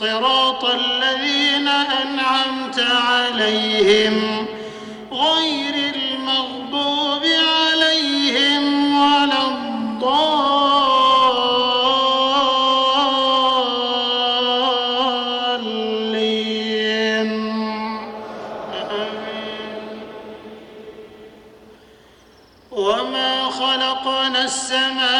صراط الذين أنعمت عليهم غير المغضوب عليهم ولا الضالين. وما خلقنا السماوات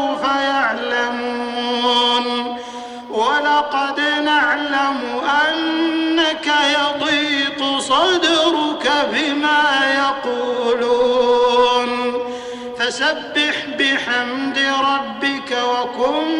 فسوف يعلمون. ولقد نعلم أنك يضيق صدرك بما يقولون. فسبح بحمد ربك وكن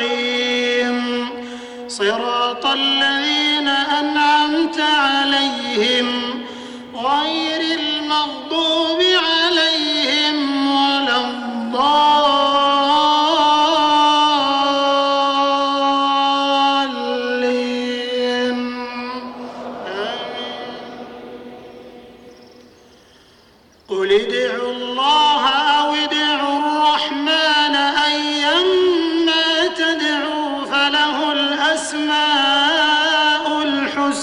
المستقيم صراط الذين أنعمت عليهم غير المغضوب عليهم ولا الضالين. آمين. قل ادعوا الله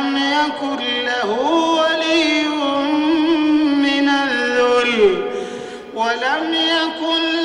ولم يكن له ولي من الذل ولم يكن